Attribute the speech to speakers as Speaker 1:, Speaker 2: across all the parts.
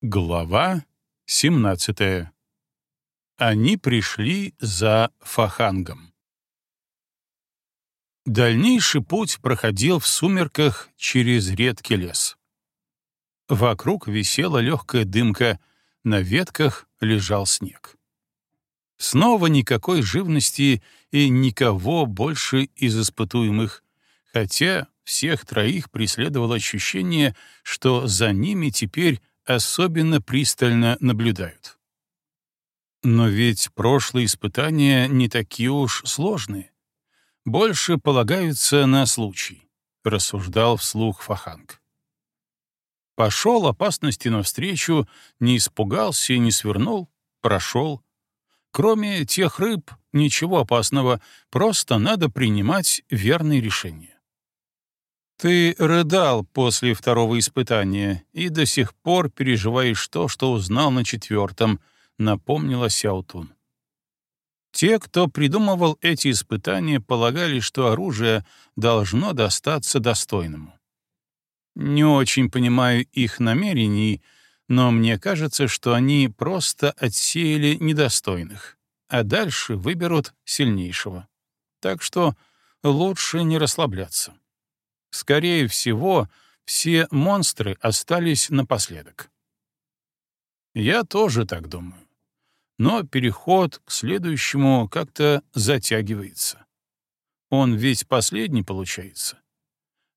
Speaker 1: Глава 17. Они пришли за Фахангом. Дальнейший путь проходил в сумерках через редкий лес. Вокруг висела легкая дымка, на ветках лежал снег. Снова никакой живности и никого больше из испытуемых, хотя всех троих преследовало ощущение, что за ними теперь особенно пристально наблюдают. Но ведь прошлые испытания не такие уж сложные. Больше полагаются на случай, — рассуждал вслух Фаханг. Пошел опасности навстречу, не испугался и не свернул, прошел. Кроме тех рыб, ничего опасного, просто надо принимать верные решения. Ты рыдал после второго испытания и до сих пор переживаешь то, что узнал на четвертом, напомнила Сяутун. Те, кто придумывал эти испытания, полагали, что оружие должно достаться достойному. Не очень понимаю их намерений, но мне кажется, что они просто отсеяли недостойных, а дальше выберут сильнейшего. Так что лучше не расслабляться. Скорее всего, все монстры остались напоследок. Я тоже так думаю. Но переход к следующему как-то затягивается. Он ведь последний получается.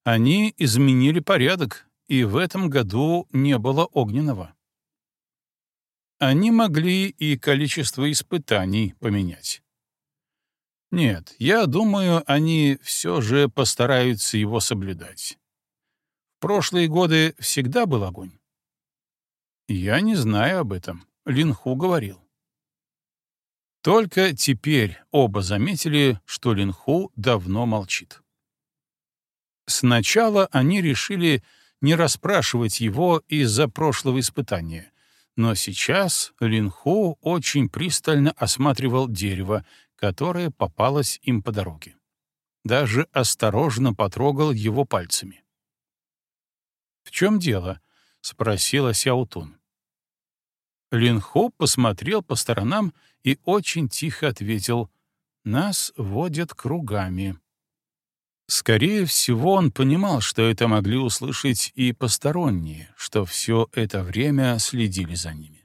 Speaker 1: Они изменили порядок, и в этом году не было огненного. Они могли и количество испытаний поменять. Нет, я думаю, они все же постараются его соблюдать. В прошлые годы всегда был огонь. Я не знаю об этом. Линху говорил. Только теперь оба заметили, что Линху давно молчит. Сначала они решили не расспрашивать его из-за прошлого испытания, но сейчас Линху очень пристально осматривал дерево, которая попалась им по дороге. Даже осторожно потрогал его пальцами. «В чем дело?» — спросила Сяутун. Линхо посмотрел по сторонам и очень тихо ответил, «Нас водят кругами». Скорее всего, он понимал, что это могли услышать и посторонние, что все это время следили за ними.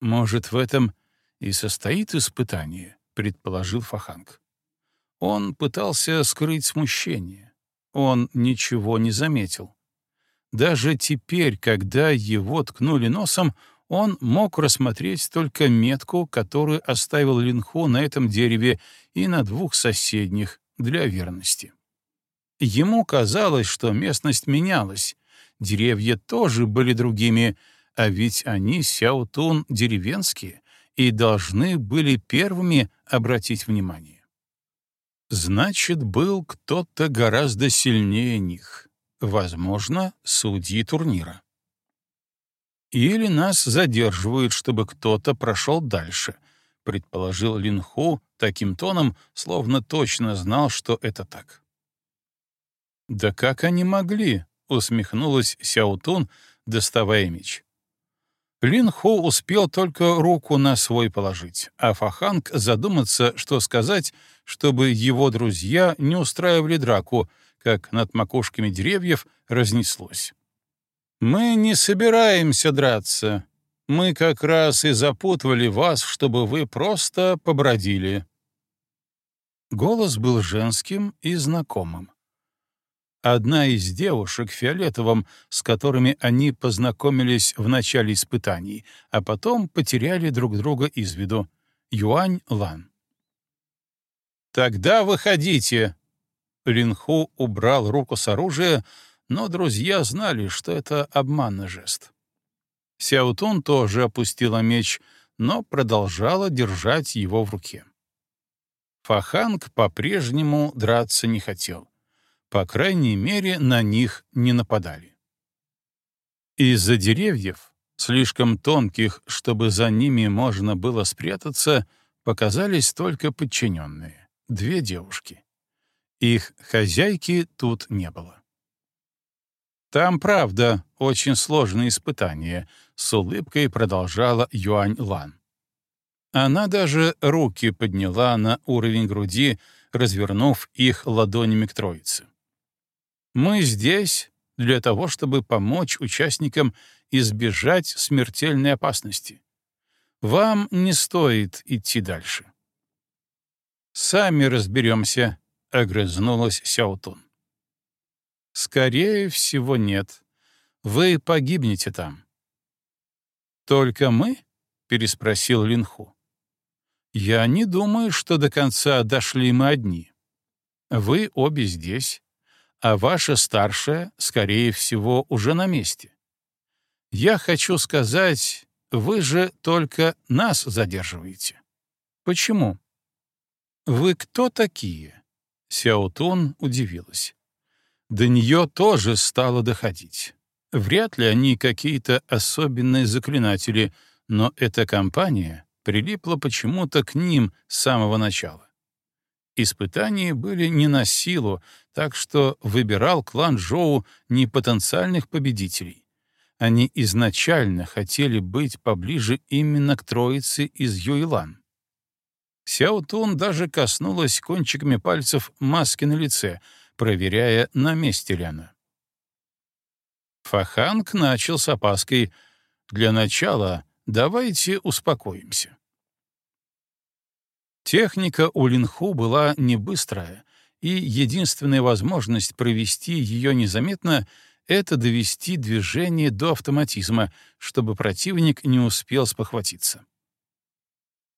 Speaker 1: Может, в этом и состоит испытание, предположил Фаханг. Он пытался скрыть смущение. Он ничего не заметил. Даже теперь, когда его ткнули носом, он мог рассмотреть только метку, которую оставил Линху на этом дереве и на двух соседних для верности. Ему казалось, что местность менялась, деревья тоже были другими, а ведь они, Сяутун, деревенские, и должны были первыми обратить внимание. Значит, был кто-то гораздо сильнее них, возможно, судьи турнира. Или нас задерживают, чтобы кто-то прошел дальше, предположил Линху таким тоном, словно точно знал, что это так. «Да как они могли?» — усмехнулась Сяутун, доставая меч. Лин Хо успел только руку на свой положить, а Фаханг задуматься, что сказать, чтобы его друзья не устраивали драку, как над макушками деревьев разнеслось. «Мы не собираемся драться. Мы как раз и запутывали вас, чтобы вы просто побродили». Голос был женским и знакомым одна из девушек в фиолетовом, с которыми они познакомились в начале испытаний, а потом потеряли друг друга из виду. Юань Лан. «Тогда выходите!» Линху убрал руку с оружия, но друзья знали, что это обманный жест. Сяутун тоже опустила меч, но продолжала держать его в руке. Фаханг по-прежнему драться не хотел. По крайней мере, на них не нападали. Из-за деревьев, слишком тонких, чтобы за ними можно было спрятаться, показались только подчиненные — две девушки. Их хозяйки тут не было. Там, правда, очень сложные испытания, с улыбкой продолжала Юань Лан. Она даже руки подняла на уровень груди, развернув их ладонями к троице. Мы здесь для того, чтобы помочь участникам избежать смертельной опасности. Вам не стоит идти дальше. «Сами разберемся», — огрызнулась Сяутун. «Скорее всего, нет. Вы погибнете там». «Только мы?» — переспросил Линху. «Я не думаю, что до конца дошли мы одни. Вы обе здесь, а ваша старшая, скорее всего, уже на месте. Я хочу сказать, вы же только нас задерживаете. Почему? Вы кто такие? Сяотун удивилась. До нее тоже стало доходить. Вряд ли они какие-то особенные заклинатели, но эта компания прилипла почему-то к ним с самого начала. Испытания были не на силу, так что выбирал клан Джоу не потенциальных победителей. Они изначально хотели быть поближе именно к троице из Юйлан. Сяо Тун даже коснулась кончиками пальцев маски на лице, проверяя, на месте ли она. Фаханг начал с опаской. «Для начала давайте успокоимся». Техника у Линху была не быстрая, и единственная возможность провести ее незаметно — это довести движение до автоматизма, чтобы противник не успел спохватиться.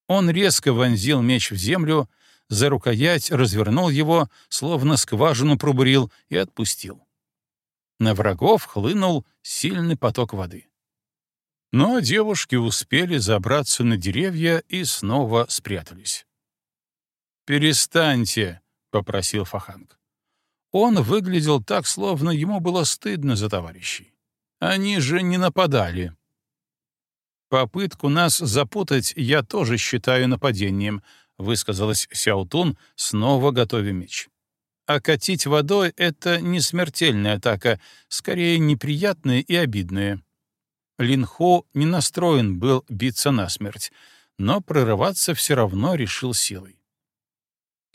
Speaker 1: Он резко вонзил меч в землю, за рукоять развернул его, словно скважину пробурил и отпустил. На врагов хлынул сильный поток воды. Но девушки успели забраться на деревья и снова спрятались. «Перестаньте», — попросил Фаханг. Он выглядел так, словно ему было стыдно за товарищей. Они же не нападали. «Попытку нас запутать я тоже считаю нападением», — высказалась Сяутун, снова готовя меч. «Окатить водой — это не смертельная атака, скорее неприятная и обидная». Линхо не настроен был биться насмерть, но прорываться все равно решил силой.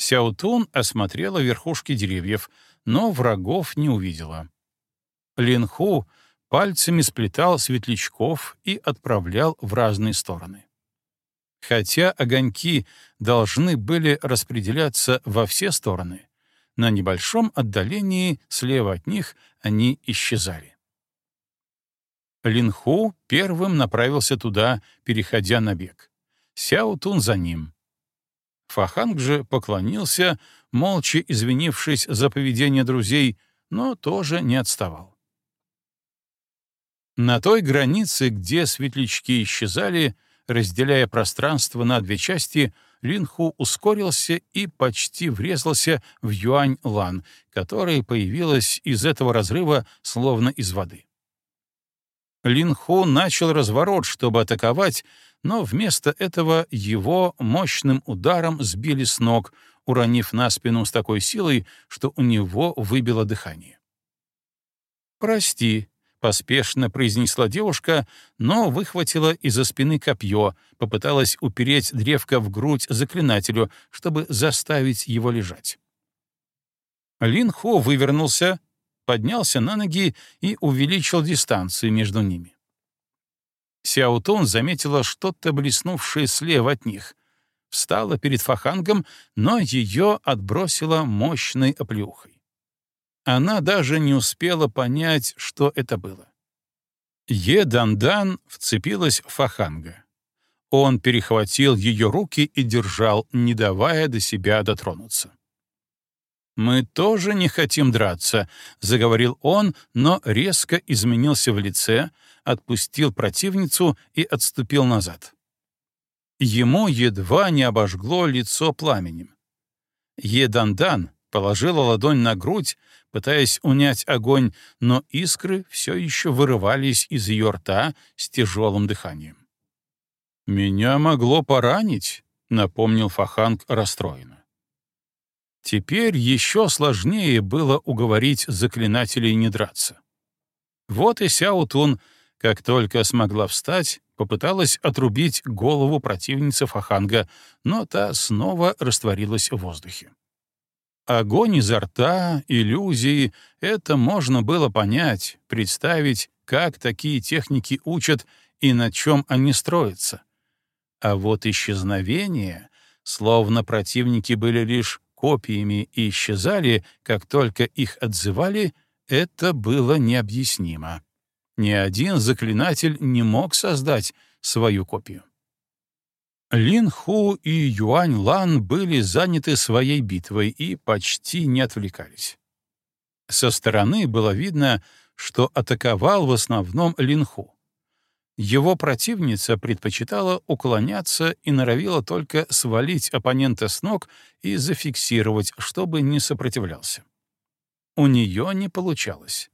Speaker 1: Сяутун осмотрела верхушки деревьев, но врагов не увидела. Линху пальцами сплетал светлячков и отправлял в разные стороны. Хотя огоньки должны были распределяться во все стороны, на небольшом отдалении слева от них они исчезали. Линху первым направился туда, переходя на бег. Сяутун за ним. Фаханг же поклонился, молча извинившись за поведение друзей, но тоже не отставал. На той границе, где светлячки исчезали, разделяя пространство на две части, Линху ускорился и почти врезался в Юань-Лан, которая появилась из этого разрыва словно из воды. Линху начал разворот, чтобы атаковать, но вместо этого его мощным ударом сбили с ног, уронив на спину с такой силой, что у него выбило дыхание. «Прости», — поспешно произнесла девушка, но выхватила из-за спины копье, попыталась упереть древко в грудь заклинателю, чтобы заставить его лежать. Лин Хо вывернулся, поднялся на ноги и увеличил дистанцию между ними. Сяутун заметила что-то блеснувшее слева от них. Встала перед Фахангом, но ее отбросило мощной оплеухой. Она даже не успела понять, что это было. Е-Дандан вцепилась в Фаханга. Он перехватил ее руки и держал, не давая до себя дотронуться. «Мы тоже не хотим драться», — заговорил он, но резко изменился в лице, отпустил противницу и отступил назад. Ему едва не обожгло лицо пламенем. Едандан положила ладонь на грудь, пытаясь унять огонь, но искры все еще вырывались из ее рта с тяжелым дыханием. «Меня могло поранить», — напомнил Фаханг расстроенно. Теперь еще сложнее было уговорить заклинателей не драться. Вот и Сяо Тун, как только смогла встать, попыталась отрубить голову противницы Фаханга, но та снова растворилась в воздухе. Огонь изо рта, иллюзии — это можно было понять, представить, как такие техники учат и на чем они строятся. А вот исчезновение, словно противники были лишь копиями и исчезали, как только их отзывали, это было необъяснимо. Ни один заклинатель не мог создать свою копию. Лин Ху и Юань Лан были заняты своей битвой и почти не отвлекались. Со стороны было видно, что атаковал в основном Лин Ху. Его противница предпочитала уклоняться и норовила только свалить оппонента с ног и зафиксировать, чтобы не сопротивлялся. У нее не получалось.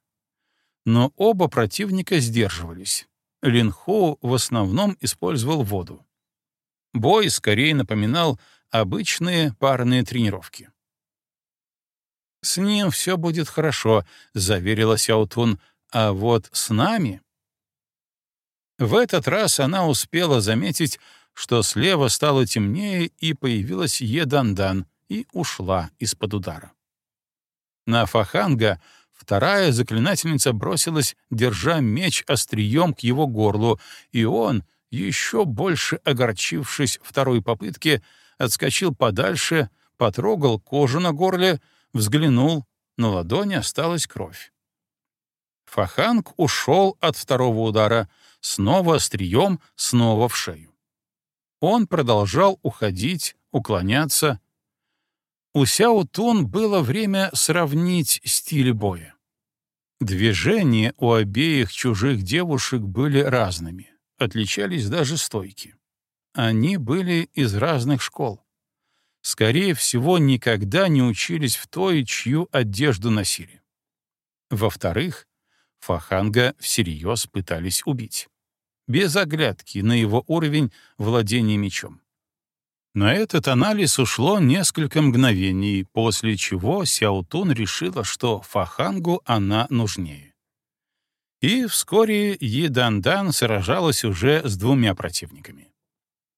Speaker 1: Но оба противника сдерживались. Лин Ху в основном использовал воду. Бой скорее напоминал обычные парные тренировки. «С ним все будет хорошо», — заверила Сяутун, — «а вот с нами...» В этот раз она успела заметить, что слева стало темнее и появилась Едандан и ушла из-под удара. На Фаханга вторая заклинательница бросилась, держа меч острием к его горлу, и он, еще больше огорчившись второй попытке, отскочил подальше, потрогал кожу на горле, взглянул, на ладони осталась кровь. Фаханг ушел от второго удара, снова острием, снова в шею. Он продолжал уходить, уклоняться. У Сяо Тун было время сравнить стили боя. Движения у обеих чужих девушек были разными отличались даже стойки. Они были из разных школ. Скорее всего, никогда не учились в той, чью одежду носили. Во-вторых, Фаханга всерьез пытались убить. Без оглядки на его уровень владения мечом. На этот анализ ушло несколько мгновений, после чего Сяутун решила, что Фахангу она нужнее. И вскоре Едандан сражалась уже с двумя противниками.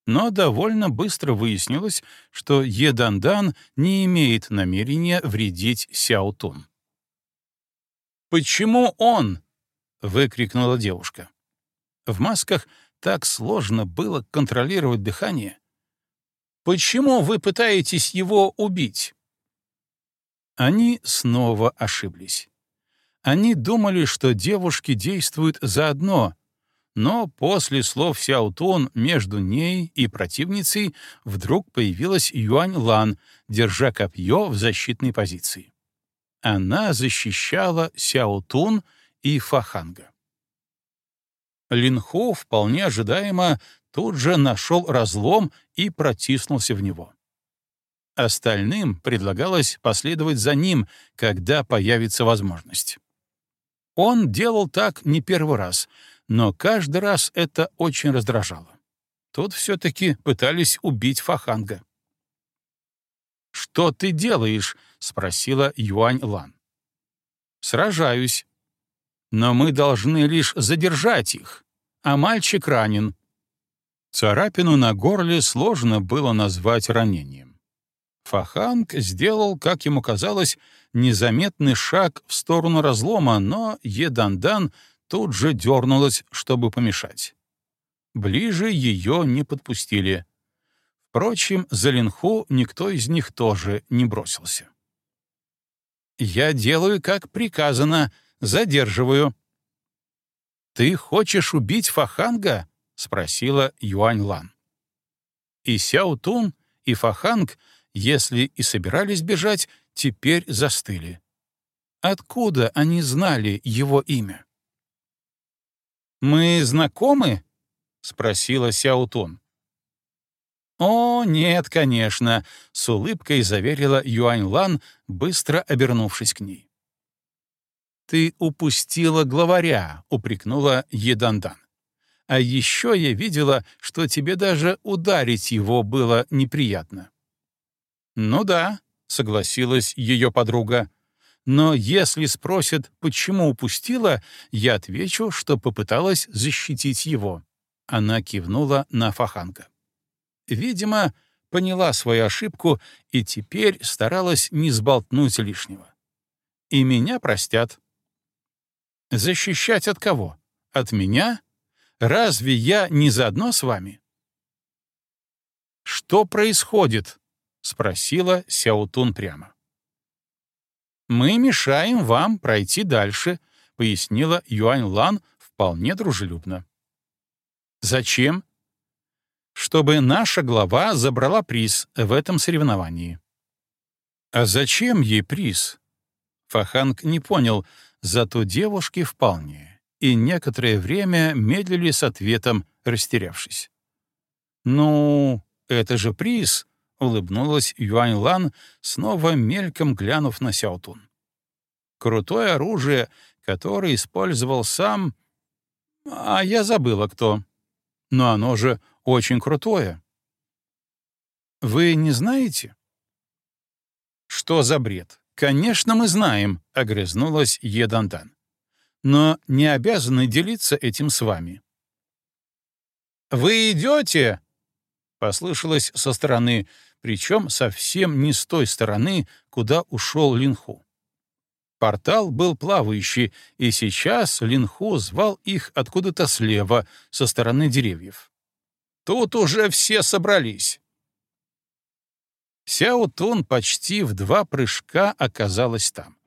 Speaker 1: Но довольно быстро выяснилось, что Едандан не имеет намерения вредить Сяотун. «Почему он?» — выкрикнула девушка. В масках так сложно было контролировать дыхание. «Почему вы пытаетесь его убить?» Они снова ошиблись. Они думали, что девушки действуют заодно, но после слов Сяутун между ней и противницей вдруг появилась Юань Лан, держа копье в защитной позиции. Она защищала Сяутун и Фаханга. Линху вполне ожидаемо тут же нашел разлом и протиснулся в него. Остальным предлагалось последовать за ним, когда появится возможность. Он делал так не первый раз, но каждый раз это очень раздражало. Тут все-таки пытались убить Фаханга. «Что ты делаешь?» — спросила Юань Лан. «Сражаюсь. Но мы должны лишь задержать их, а мальчик ранен». Царапину на горле сложно было назвать ранением. Фаханг сделал, как ему казалось, незаметный шаг в сторону разлома, но Едандан тут же дернулась, чтобы помешать. Ближе ее не подпустили. Впрочем, за Линху никто из них тоже не бросился. «Я делаю, как приказано, задерживаю». «Ты хочешь убить Фаханга?» — спросила Юань Лан. И Сяо Тун, и Фаханг — если и собирались бежать, теперь застыли. Откуда они знали его имя? «Мы знакомы?» — спросила Сяутун. «О, нет, конечно», — с улыбкой заверила Юань Лан, быстро обернувшись к ней. «Ты упустила главаря», — упрекнула Едандан. «А еще я видела, что тебе даже ударить его было неприятно». «Ну да», — согласилась ее подруга. Но если спросят, почему упустила, я отвечу, что попыталась защитить его. Она кивнула на Фаханга. Видимо, поняла свою ошибку и теперь старалась не сболтнуть лишнего. И меня простят. Защищать от кого? От меня? Разве я не заодно с вами? Что происходит? спросила Сяутун прямо. Мы мешаем вам пройти дальше, пояснила Юань Лан вполне дружелюбно. Зачем? Чтобы наша глава забрала приз в этом соревновании. А зачем ей приз? Фаханг не понял, зато девушки вполне, и некоторое время медлили с ответом, растерявшись. «Ну, это же приз!» — улыбнулась Юань Лан, снова мельком глянув на Сяотун. «Крутое оружие, которое использовал сам... А я забыла, кто. Но оно же очень крутое». «Вы не знаете?» «Что за бред? «Конечно, мы знаем», — огрызнулась Едандан. «Но не обязаны делиться этим с вами». «Вы идете?» — послышалось со стороны, причем совсем не с той стороны, куда ушел Линху. Портал был плавающий, и сейчас Линху звал их откуда-то слева, со стороны деревьев. «Тут уже все собрались. Сяо Тун почти в два прыжка оказалась там.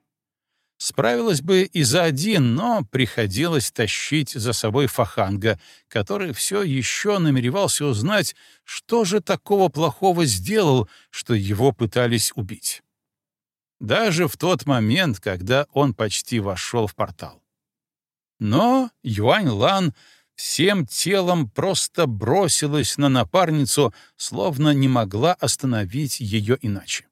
Speaker 1: Справилась бы и за один, но приходилось тащить за собой Фаханга, который все еще намеревался узнать, что же такого плохого сделал, что его пытались убить. Даже в тот момент, когда он почти вошел в портал. Но Юань Лан всем телом просто бросилась на напарницу, словно не могла остановить ее иначе.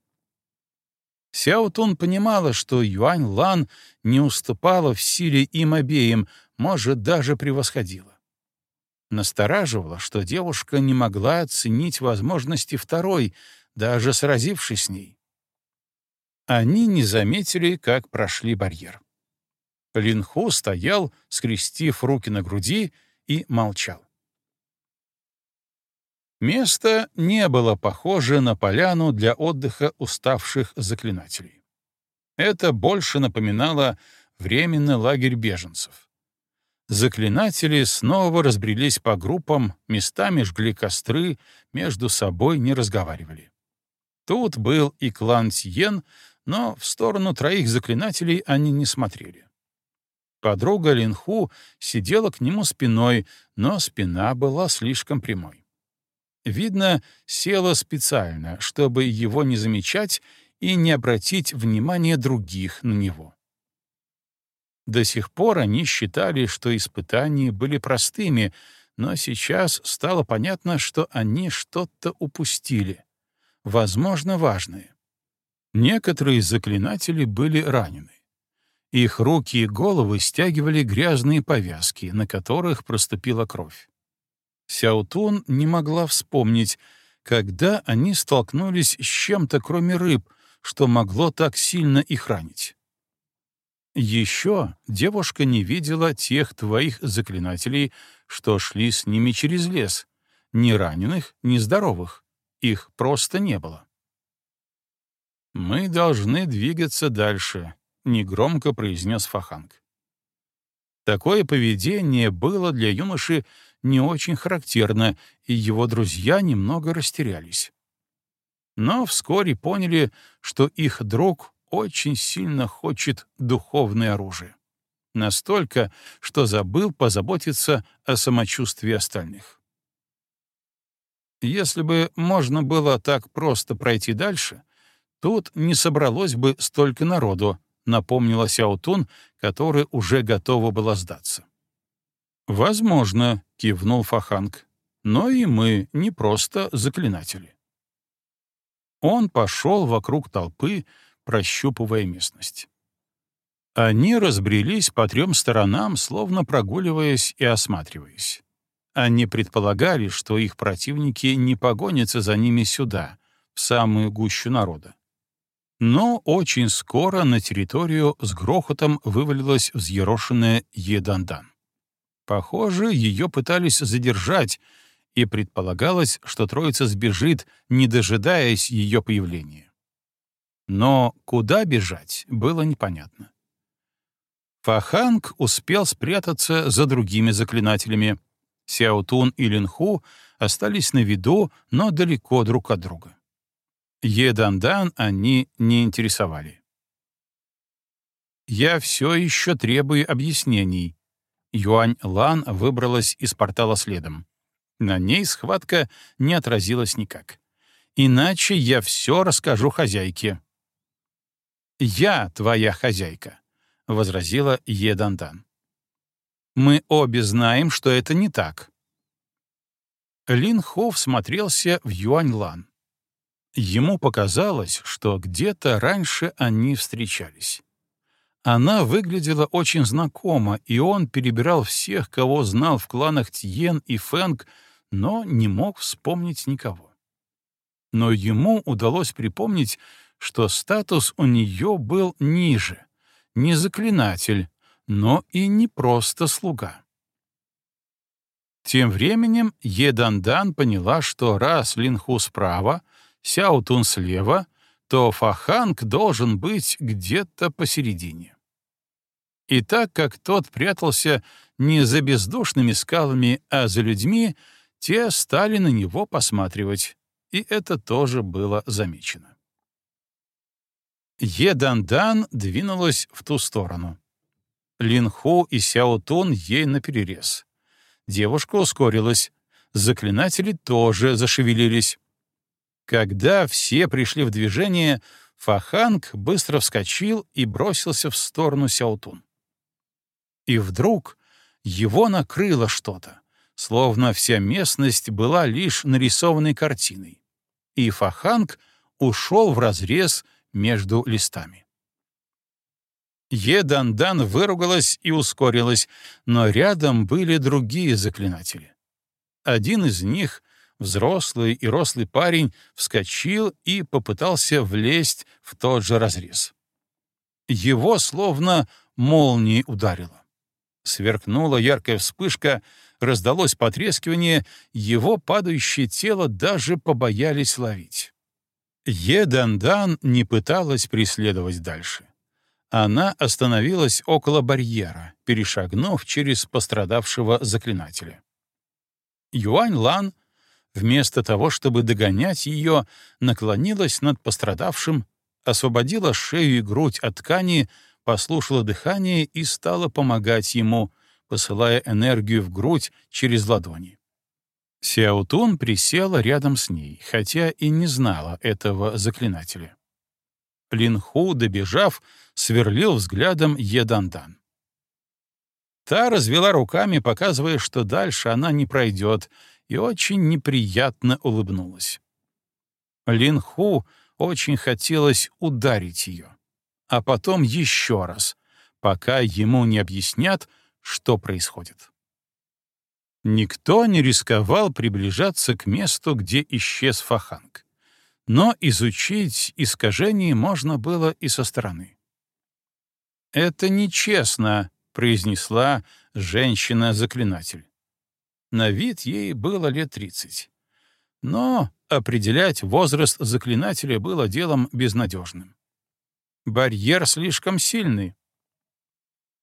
Speaker 1: Сяо Тун понимала, что Юань Лан не уступала в силе им обеим, может, даже превосходила. Настораживало, что девушка не могла оценить возможности второй, даже сразившись с ней. Они не заметили, как прошли барьер. Линху стоял, скрестив руки на груди, и молчал. Место не было похоже на поляну для отдыха уставших заклинателей. Это больше напоминало временный лагерь беженцев. Заклинатели снова разбрелись по группам, местами жгли костры, между собой не разговаривали. Тут был и клан Тьен, но в сторону троих заклинателей они не смотрели. Подруга Линху сидела к нему спиной, но спина была слишком прямой. Видно, села специально, чтобы его не замечать и не обратить внимания других на него. До сих пор они считали, что испытания были простыми, но сейчас стало понятно, что они что-то упустили, возможно, важное. Некоторые заклинатели были ранены. Их руки и головы стягивали грязные повязки, на которых проступила кровь. Сяутун не могла вспомнить, когда они столкнулись с чем-то, кроме рыб, что могло так сильно их ранить. Еще девушка не видела тех твоих заклинателей, что шли с ними через лес. Ни раненых, ни здоровых. Их просто не было. «Мы должны двигаться дальше», — негромко произнес Фаханг. Такое поведение было для юноши не очень характерно, и его друзья немного растерялись. Но вскоре поняли, что их друг очень сильно хочет духовное оружие. Настолько, что забыл позаботиться о самочувствии остальных. Если бы можно было так просто пройти дальше, тут не собралось бы столько народу, — напомнила Сяутун, которая уже готова была сдаться. «Возможно», — кивнул Фаханг, — «но и мы не просто заклинатели». Он пошел вокруг толпы, прощупывая местность. Они разбрелись по трем сторонам, словно прогуливаясь и осматриваясь. Они предполагали, что их противники не погонятся за ними сюда, в самую гущу народа. Но очень скоро на территорию с грохотом вывалилась взъерошенная Едандан. Похоже, ее пытались задержать, и предполагалось, что троица сбежит, не дожидаясь ее появления. Но куда бежать, было непонятно. Фаханг успел спрятаться за другими заклинателями. Сяотун и Линху остались на виду, но далеко друг от друга. Едандан они не интересовали. «Я все еще требую объяснений». Юань Лан выбралась из портала следом. На ней схватка не отразилась никак. «Иначе я все расскажу хозяйке». «Я твоя хозяйка», — возразила Едандан. «Мы обе знаем, что это не так». Лин Хо всмотрелся в Юань Лан. Ему показалось, что где-то раньше они встречались. Она выглядела очень знакомо, и он перебирал всех, кого знал в кланах Тьен и Фэнг, но не мог вспомнить никого. Но ему удалось припомнить, что статус у нее был ниже, не заклинатель, но и не просто слуга. Тем временем Едандан поняла, что раз Линху справа, Сяутун слева, то Фаханг должен быть где-то посередине. И так как тот прятался не за бездушными скалами, а за людьми, те стали на него посматривать, и это тоже было замечено. Едандан двинулась в ту сторону. Линху и Сяотун ей наперерез. Девушка ускорилась. Заклинатели тоже зашевелились. Когда все пришли в движение, Фаханг быстро вскочил и бросился в сторону Сяотун. И вдруг его накрыло что-то, словно вся местность была лишь нарисованной картиной. И Фаханг ушел в разрез между листами. Едандан выругалась и ускорилась, но рядом были другие заклинатели. Один из них, взрослый и рослый парень, вскочил и попытался влезть в тот же разрез. Его словно молнией ударило. Сверкнула яркая вспышка, раздалось потрескивание, его падающее тело даже побоялись ловить. Едандан не пыталась преследовать дальше. Она остановилась около барьера, перешагнув через пострадавшего заклинателя. Юань Лан, вместо того, чтобы догонять ее, наклонилась над пострадавшим, освободила шею и грудь от ткани, послушала дыхание и стала помогать ему, посылая энергию в грудь через ладони. Сяутун присела рядом с ней, хотя и не знала этого заклинателя. Линху, добежав, сверлил взглядом Едандан. Та развела руками, показывая, что дальше она не пройдет, и очень неприятно улыбнулась. Линху очень хотелось ударить ее, а потом еще раз, пока ему не объяснят, что происходит. Никто не рисковал приближаться к месту, где исчез Фаханг. Но изучить искажение можно было и со стороны. «Это нечестно», — произнесла женщина-заклинатель. На вид ей было лет тридцать. Но определять возраст заклинателя было делом безнадежным. Барьер слишком сильный.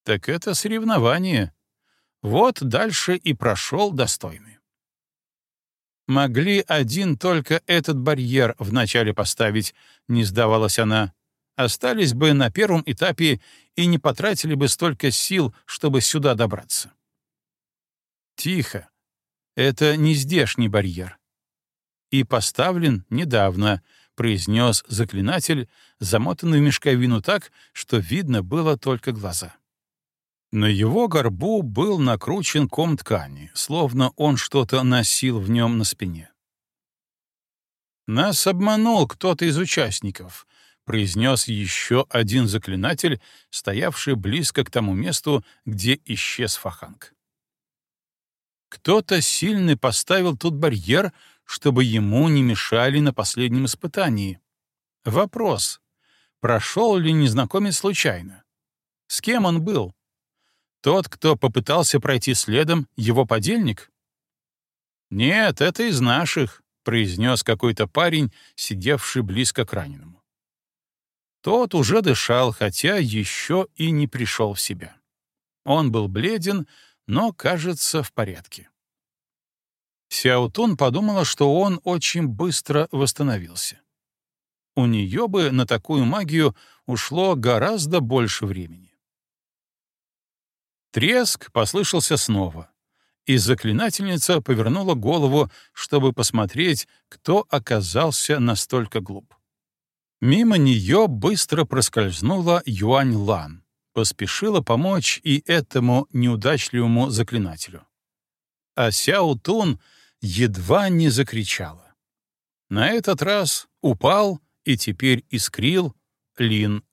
Speaker 1: Так это соревнование, вот дальше и прошел достойный. Могли один только этот барьер вначале поставить, не сдавалась она. Остались бы на первом этапе и не потратили бы столько сил, чтобы сюда добраться. Тихо. Это не здешний барьер. И поставлен недавно, произнес заклинатель, замотанный в мешковину так, что видно было только глаза. На его горбу был накручен ком ткани, словно он что-то носил в нем на спине. «Нас обманул кто-то из участников», — произнес еще один заклинатель, стоявший близко к тому месту, где исчез Фаханг. Кто-то сильный поставил тут барьер, чтобы ему не мешали на последнем испытании. Вопрос, прошел ли незнакомец случайно. С кем он был? Тот, кто попытался пройти следом, его подельник? «Нет, это из наших», — произнес какой-то парень, сидевший близко к раненому. Тот уже дышал, хотя еще и не пришел в себя. Он был бледен, но, кажется, в порядке. Сяутун подумала, что он очень быстро восстановился. У нее бы на такую магию ушло гораздо больше времени. Треск послышался снова, и заклинательница повернула голову, чтобы посмотреть, кто оказался настолько глуп. Мимо нее быстро проскользнула Юань Лан, поспешила помочь и этому неудачливому заклинателю. А Сяо Тун едва не закричала. На этот раз упал и теперь искрил Лин